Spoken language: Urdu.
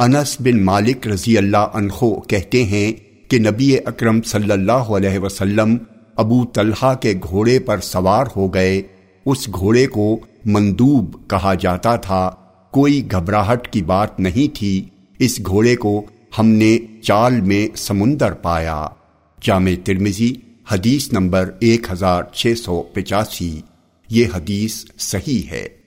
انس بن مالک رضی اللہ عنہ کہتے ہیں کہ نبی اکرم صلی اللہ علیہ وسلم ابو طلحہ کے گھوڑے پر سوار ہو گئے۔ اس گھوڑے کو مندوب کہا جاتا تھا۔ کوئی گھبراہٹ کی بات نہیں تھی۔ اس گھوڑے کو ہم نے چال میں سمندر پایا۔ جامع ترمزی حدیث نمبر ایک ہزار چھ سو پچاسی۔ یہ حدیث صحیح ہے۔